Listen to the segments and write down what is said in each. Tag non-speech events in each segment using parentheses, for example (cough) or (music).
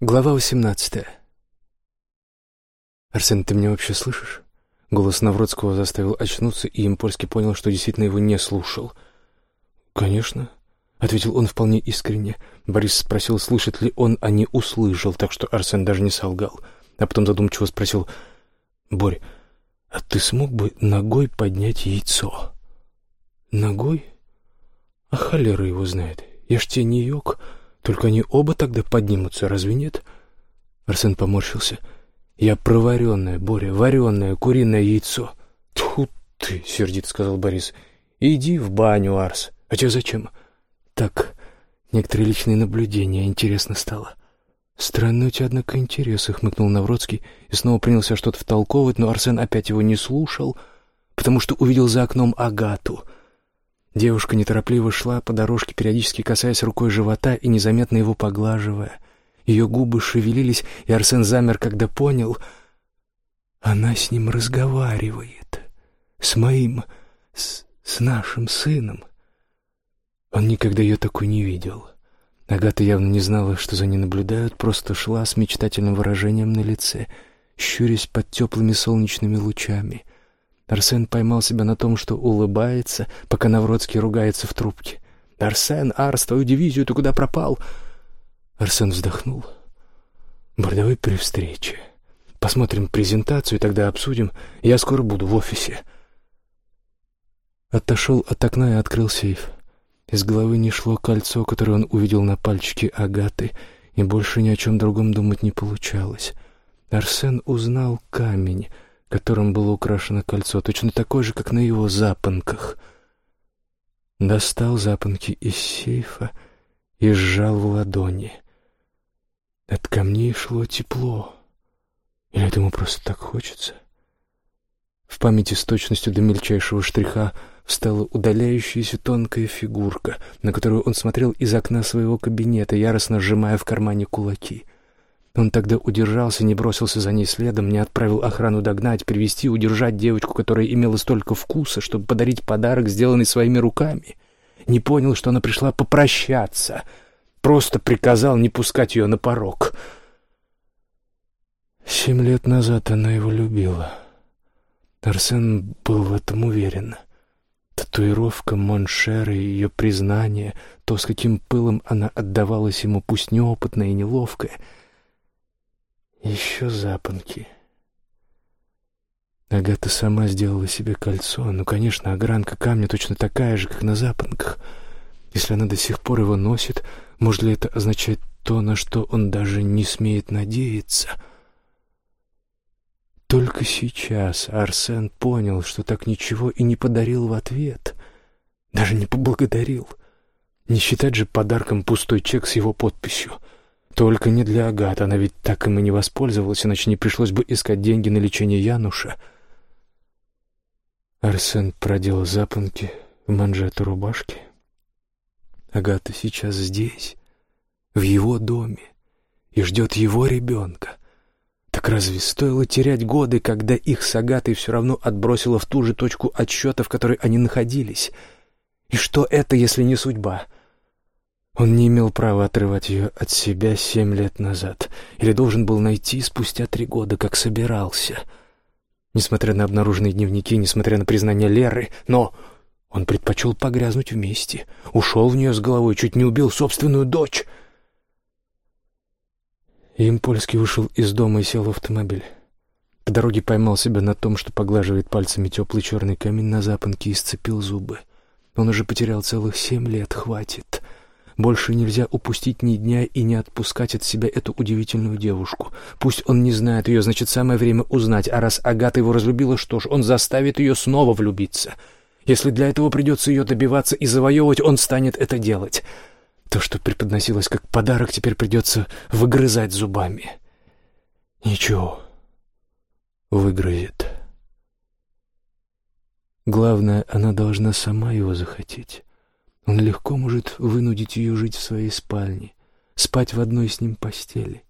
Глава восемнадцатая. «Арсен, ты меня вообще слышишь?» Голос Навродского заставил очнуться, и Импольский понял, что действительно его не слушал. «Конечно», — ответил он вполне искренне. Борис спросил, слышит ли он, а не услышал, так что Арсен даже не солгал. А потом задумчиво спросил, «Борь, а ты смог бы ногой поднять яйцо?» «Ногой? А холера его знает. Я ж тебе не йог». Только они оба тогда поднимутся, разве нет? Арсен поморщился. Я проваренное, Боря, вареное куриное яйцо. Тьфу ты, сердито сказал Борис. Иди в баню, Арс. А тебе зачем? Так, некоторые личные наблюдения, интересно стало. Странно у тебя, однако, интересы, хмыкнул Навродский и снова принялся что-то втолковывать, но Арсен опять его не слушал, потому что увидел за окном Агату — Девушка неторопливо шла по дорожке, периодически касаясь рукой живота и незаметно его поглаживая. Ее губы шевелились, и Арсен замер, когда понял. Она с ним разговаривает. С моим... с, с нашим сыном. Он никогда ее такой не видел. Агата явно не знала, что за ней наблюдают, просто шла с мечтательным выражением на лице, щурясь под теплыми солнечными лучами — Арсен поймал себя на том, что улыбается, пока Навродский ругается в трубке. «Арсен, Арс, твою дивизию, ты куда пропал?» Арсен вздохнул. «Бордовой при встрече. Посмотрим презентацию, тогда обсудим. Я скоро буду в офисе». Отошел от окна и открыл сейф. Из головы не шло кольцо, которое он увидел на пальчике Агаты, и больше ни о чем другом думать не получалось. Арсен узнал камень — которым было украшено кольцо, точно такое же, как на его запонках. Достал запонки из сейфа и сжал в ладони. От камней шло тепло. Или этому просто так хочется? В памяти с точностью до мельчайшего штриха встала удаляющаяся тонкая фигурка, на которую он смотрел из окна своего кабинета, яростно сжимая в кармане кулаки — он тогда удержался, не бросился за ней следом, не отправил охрану догнать, привести, удержать девочку, которая имела столько вкуса, чтобы подарить подарок, сделанный своими руками. Не понял, что она пришла попрощаться. Просто приказал не пускать ее на порог. Семь лет назад она его любила. Арсен был в этом уверен. Татуировка Моншера и ее признание, то, с каким пылом она отдавалась ему, пусть неопытная и неловкая — еще запонки. Агата сама сделала себе кольцо. Ну, конечно, огранка камня точно такая же, как на запонках. Если она до сих пор его носит, может ли это означать то, на что он даже не смеет надеяться? Только сейчас Арсен понял, что так ничего и не подарил в ответ. Даже не поблагодарил. Не считать же подарком пустой чек с его подписью — только не для Агаты, она ведь так им и не воспользовалась, иначе не пришлось бы искать деньги на лечение Януша. Арсен продел запонки в манжету рубашки. Агата сейчас здесь, в его доме, и ждет его ребенка. Так разве стоило терять годы, когда их с Агатой все равно отбросило в ту же точку отсчета, в которой они находились? И что это, если не судьба? Он не имел права отрывать ее от себя семь лет назад, или должен был найти спустя три года, как собирался. Несмотря на обнаруженные дневники, несмотря на признание Леры, но он предпочел погрязнуть вместе, ушел в нее с головой, чуть не убил собственную дочь. Им Польский вышел из дома и сел в автомобиль. По дороге поймал себя на том, что поглаживает пальцами теплый черный камень на запонке и сцепил зубы. Он уже потерял целых семь лет, хватит. Больше нельзя упустить ни дня и не отпускать от себя эту удивительную девушку. Пусть он не знает ее, значит, самое время узнать. А раз Агата его разлюбила, что ж, он заставит ее снова влюбиться. Если для этого придется ее добиваться и завоевывать, он станет это делать. То, что преподносилось как подарок, теперь придется выгрызать зубами. Ничего, выгрызет. Главное, она должна сама его захотеть. Он легко может вынудить ее жить в своей спальне, спать в одной с ним постели,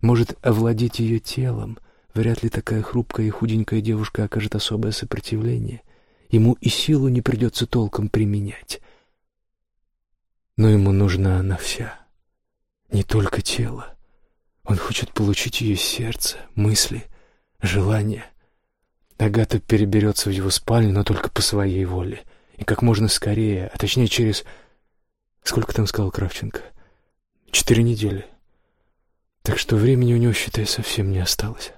может овладеть ее телом. Вряд ли такая хрупкая и худенькая девушка окажет особое сопротивление. Ему и силу не придется толком применять. Но ему нужна она вся, не только тело. Он хочет получить ее сердце, мысли, желания. Агата переберется в его спальню, но только по своей воле. И как можно скорее, а точнее через... Сколько там сказал Кравченко? Четыре недели. Так что времени у него, считай, совсем не осталось.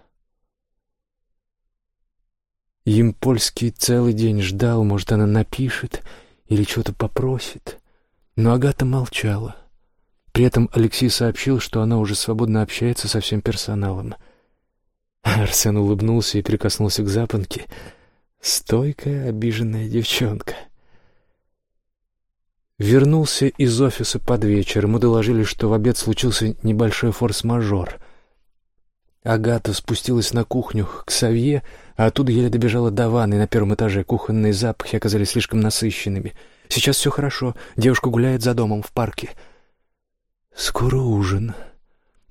Им польский целый день ждал, может, она напишет или что-то попросит. Но Агата молчала. При этом Алексей сообщил, что она уже свободно общается со всем персоналом. Арсен улыбнулся и прикоснулся к запонке. Стойкая, обиженная девчонка. Вернулся из офиса под вечер. Ему доложили, что в обед случился небольшой форс-мажор. Агата спустилась на кухню к Савье, а оттуда еле добежала до ванны на первом этаже. Кухонные запахи оказались слишком насыщенными. Сейчас все хорошо. Девушка гуляет за домом в парке. Скоро ужин.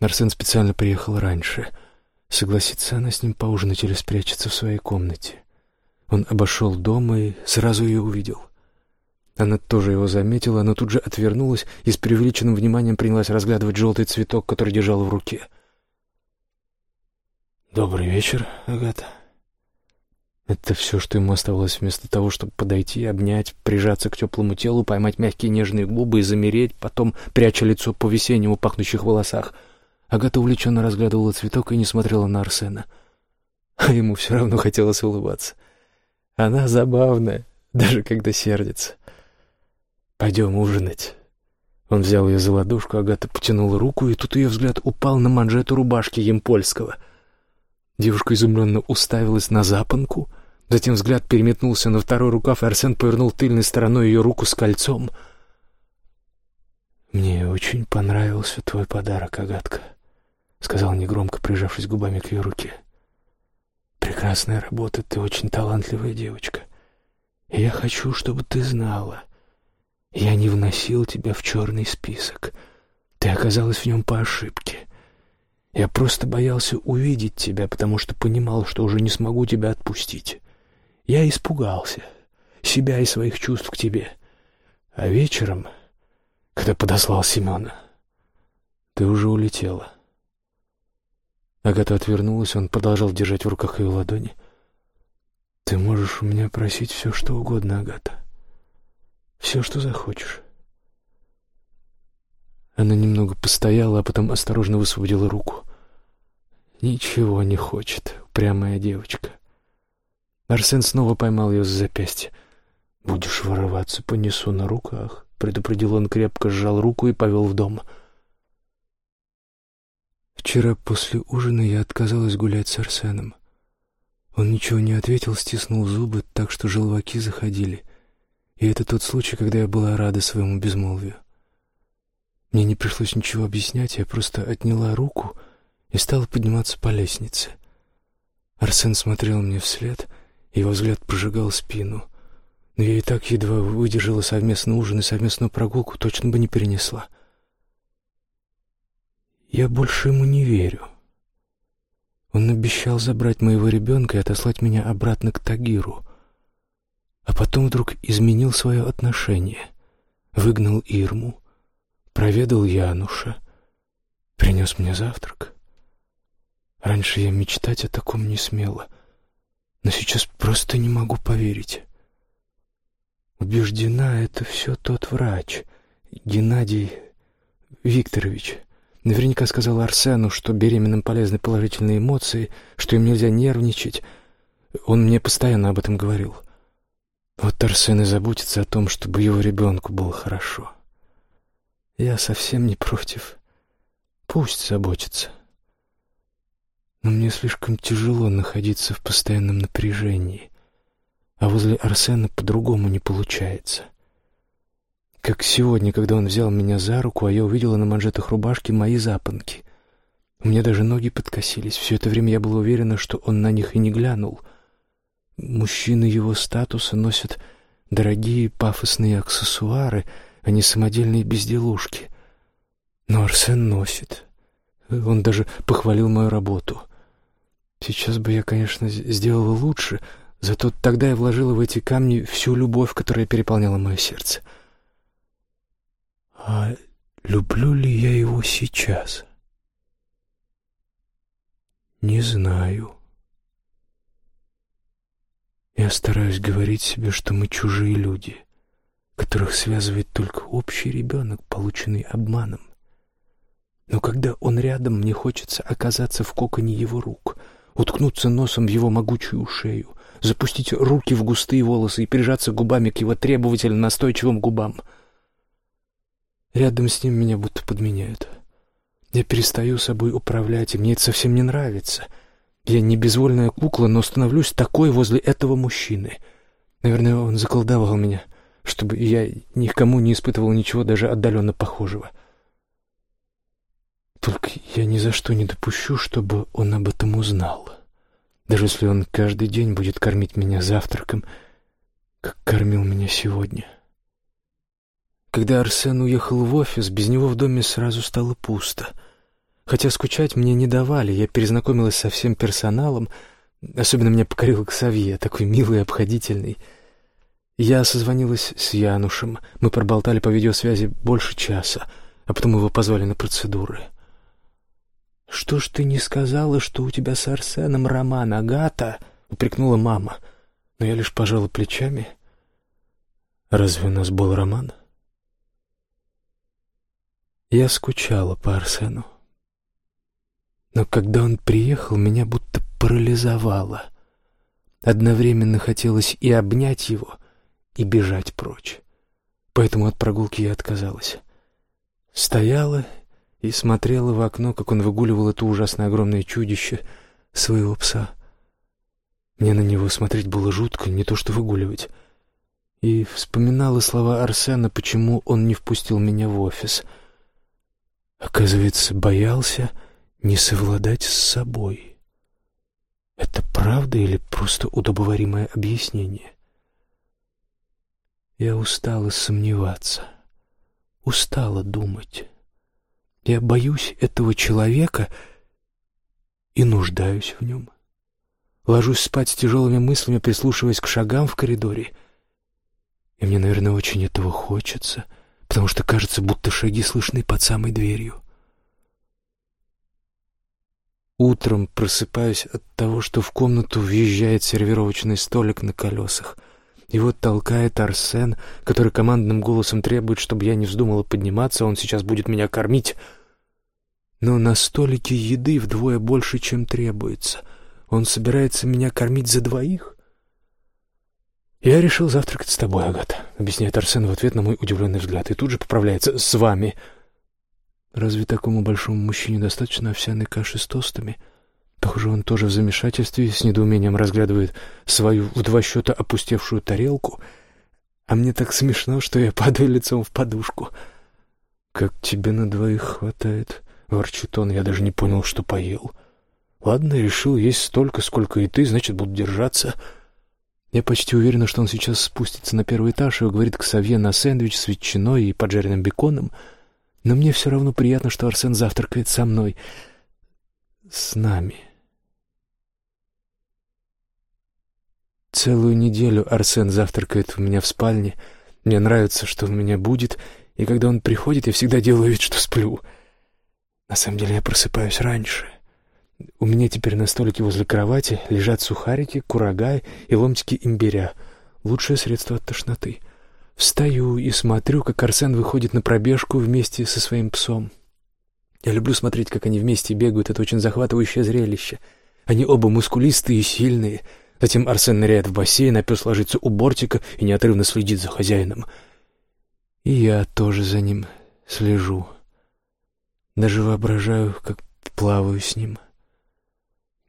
Арсен специально приехал раньше. Согласится она с ним поужинать или спрячется в своей комнате. Он обошел дом и сразу ее увидел. Она тоже его заметила, но тут же отвернулась и с преувеличенным вниманием принялась разглядывать желтый цветок, который держала в руке. «Добрый вечер, Агата». Это все, что ему оставалось вместо того, чтобы подойти, обнять, прижаться к теплому телу, поймать мягкие нежные губы и замереть, потом, пряча лицо по весеннему пахнущих волосах. Агата увлеченно разглядывала цветок и не смотрела на Арсена. А ему все равно хотелось улыбаться. Она забавная, даже когда сердится. «Пойдем ужинать». Он взял ее за ладошку, Агата потянула руку, и тут ее взгляд упал на манжету рубашки Емпольского. Девушка изумленно уставилась на запонку, затем взгляд переметнулся на второй рукав, и Арсен повернул тыльной стороной ее руку с кольцом. «Мне очень понравился твой подарок, Агатка», — сказал негромко, прижавшись губами к ее руке. «Прекрасная работа, ты очень талантливая девочка. И я хочу, чтобы ты знала, я не вносил тебя в черный список. Ты оказалась в нем по ошибке. Я просто боялся увидеть тебя, потому что понимал, что уже не смогу тебя отпустить. Я испугался себя и своих чувств к тебе. А вечером, когда подослал Семена, ты уже улетела. Агата отвернулась, он продолжал держать в руках ее ладони. «Ты можешь у меня просить все, что угодно, Агата. Все, что захочешь. Она немного постояла, а потом осторожно высвободила руку. Ничего не хочет, упрямая девочка. Арсен снова поймал ее за запястье. «Будешь вырываться, понесу на руках», — предупредил он, крепко сжал руку и повел в дом. Вчера после ужина я отказалась гулять с Арсеном. Он ничего не ответил, стиснул зубы так, что желваки заходили. И это тот случай, когда я была рада своему безмолвию. Мне не пришлось ничего объяснять, я просто отняла руку и стала подниматься по лестнице. Арсен смотрел мне вслед, его взгляд прожигал спину. Но я и так едва выдержала совместный ужин и совместную прогулку, точно бы не перенесла. Я больше ему не верю. Он обещал забрать моего ребенка и отослать меня обратно к Тагиру — а потом вдруг изменил свое отношение, выгнал Ирму, проведал Януша, принес мне завтрак. Раньше я мечтать о таком не смела, но сейчас просто не могу поверить. Убеждена, это все тот врач, Геннадий Викторович. Наверняка сказал Арсену, что беременным полезны положительные эмоции, что им нельзя нервничать. Он мне постоянно об этом говорил. — вот Арсен и заботится о том, чтобы его ребенку было хорошо. Я совсем не против. Пусть заботится. Но мне слишком тяжело находиться в постоянном напряжении. А возле Арсена по-другому не получается. Как сегодня, когда он взял меня за руку, а я увидела на манжетах рубашки мои запонки. У меня даже ноги подкосились. Все это время я была уверена, что он на них и не глянул — Мужчины его статуса носят дорогие пафосные аксессуары, а не самодельные безделушки. Но Арсен носит. Он даже похвалил мою работу. Сейчас бы я, конечно, сделала лучше, зато тогда я вложила в эти камни всю любовь, которая переполняла мое сердце. А люблю ли я его сейчас? «Не знаю». Я стараюсь говорить себе, что мы чужие люди, которых связывает только общий ребенок, полученный обманом. Но когда он рядом, мне хочется оказаться в коконе его рук, уткнуться носом в его могучую шею, запустить руки в густые волосы и прижаться губами к его требовательно настойчивым губам. Рядом с ним меня будто подменяют. Я перестаю собой управлять, и мне это совсем не нравится. Я не безвольная кукла, но становлюсь такой возле этого мужчины. Наверное, он заколдовал меня, чтобы я никому не испытывал ничего даже отдаленно похожего. Только я ни за что не допущу, чтобы он об этом узнал. Даже если он каждый день будет кормить меня завтраком, как кормил меня сегодня. Когда Арсен уехал в офис, без него в доме сразу стало пусто. Хотя скучать мне не давали, я перезнакомилась со всем персоналом, особенно меня покорил Ксавье, такой милый и обходительный. Я созвонилась с Янушем, мы проболтали по видеосвязи больше часа, а потом его позвали на процедуры. «Что ж ты не сказала, что у тебя с Арсеном роман, Агата?» — упрекнула мама. Но я лишь пожала плечами. «Разве у нас был роман?» Я скучала по Арсену. Но когда он приехал, меня будто парализовало. Одновременно хотелось и обнять его, и бежать прочь. Поэтому от прогулки я отказалась. Стояла и смотрела в окно, как он выгуливал это ужасное огромное чудище своего пса. Мне на него смотреть было жутко, не то что выгуливать. И вспоминала слова Арсена, почему он не впустил меня в офис — Оказывается, боялся не совладать с собой. Это правда или просто удобоваримое объяснение? Я устала сомневаться, устала думать. Я боюсь этого человека и нуждаюсь в нем. Ложусь спать с тяжелыми мыслями, прислушиваясь к шагам в коридоре. И мне, наверное, очень этого хочется — потому что кажется, будто шаги слышны под самой дверью. Утром просыпаюсь от того, что в комнату въезжает сервировочный столик на колесах. Его толкает Арсен, который командным голосом требует, чтобы я не вздумала подниматься, он сейчас будет меня кормить. Но на столике еды вдвое больше, чем требуется. Он собирается меня кормить за двоих? «Я решил завтракать с тобой, Агата», — объясняет Арсен в ответ на мой удивленный взгляд, и тут же поправляется «с вами». Разве такому большому мужчине достаточно овсяной каши с тостами? Похоже, он тоже в замешательстве, с недоумением разглядывает свою в два счета опустевшую тарелку. А мне так смешно, что я падаю лицом в подушку. «Как тебе на двоих хватает?» — ворчит он, я даже не понял, что поел. «Ладно, решил есть столько, сколько и ты, значит, буду держаться». Я почти уверена, что он сейчас спустится на первый этаж и уговорит к Савье на сэндвич с ветчиной и поджаренным беконом, но мне все равно приятно, что Арсен завтракает со мной, с нами. Целую неделю Арсен завтракает у меня в спальне. Мне нравится, что у меня будет, и когда он приходит, я всегда делаю вид, что сплю. На самом деле я просыпаюсь раньше — у меня теперь на столике возле кровати лежат сухарики, курага и ломтики имбиря. Лучшее средство от тошноты. Встаю и смотрю, как Арсен выходит на пробежку вместе со своим псом. Я люблю смотреть, как они вместе бегают. Это очень захватывающее зрелище. Они оба мускулистые и сильные. Затем Арсен ныряет в бассейн, а пес ложится у бортика и неотрывно следит за хозяином. И я тоже за ним слежу. Даже воображаю, как плаваю с ним. —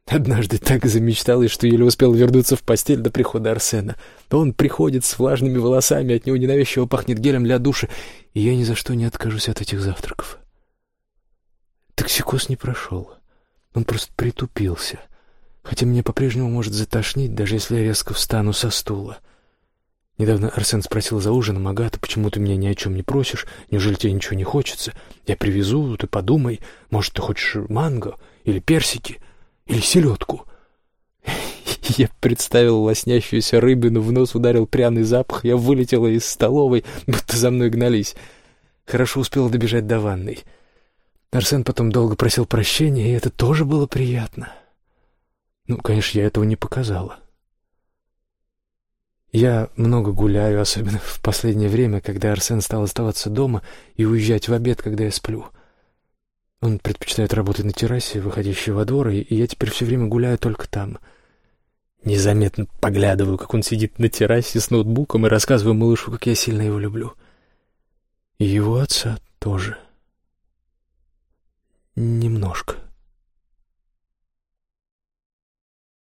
Однажды так замечталась, что еле успел вернуться в постель до прихода Арсена. То он приходит с влажными волосами, от него ненавязчиво пахнет гелем для душа, и я ни за что не откажусь от этих завтраков. Токсикоз не прошел. Он просто притупился. Хотя меня по-прежнему может затошнить, даже если я резко встану со стула. Недавно Арсен спросил за ужином, «Агата, почему ты меня ни о чем не просишь? Неужели тебе ничего не хочется? Я привезу, ты подумай. Может, ты хочешь манго или персики?» Или селедку. (laughs) Я представил лоснящуюся рыбину, в нос ударил пряный запах, я вылетела из столовой, будто за мной гнались. Хорошо успела добежать до ванной. Арсен потом долго просил прощения, и это тоже было приятно. Ну, конечно, я этого не показала. Я много гуляю, особенно в последнее время, когда Арсен стал оставаться дома и уезжать в обед, когда я сплю. Он предпочитает работать на террасе, выходящей во двор, и я теперь все время гуляю только там. Незаметно поглядываю, как он сидит на террасе с ноутбуком и рассказываю малышу, как я сильно его люблю. И его отца тоже. Немножко.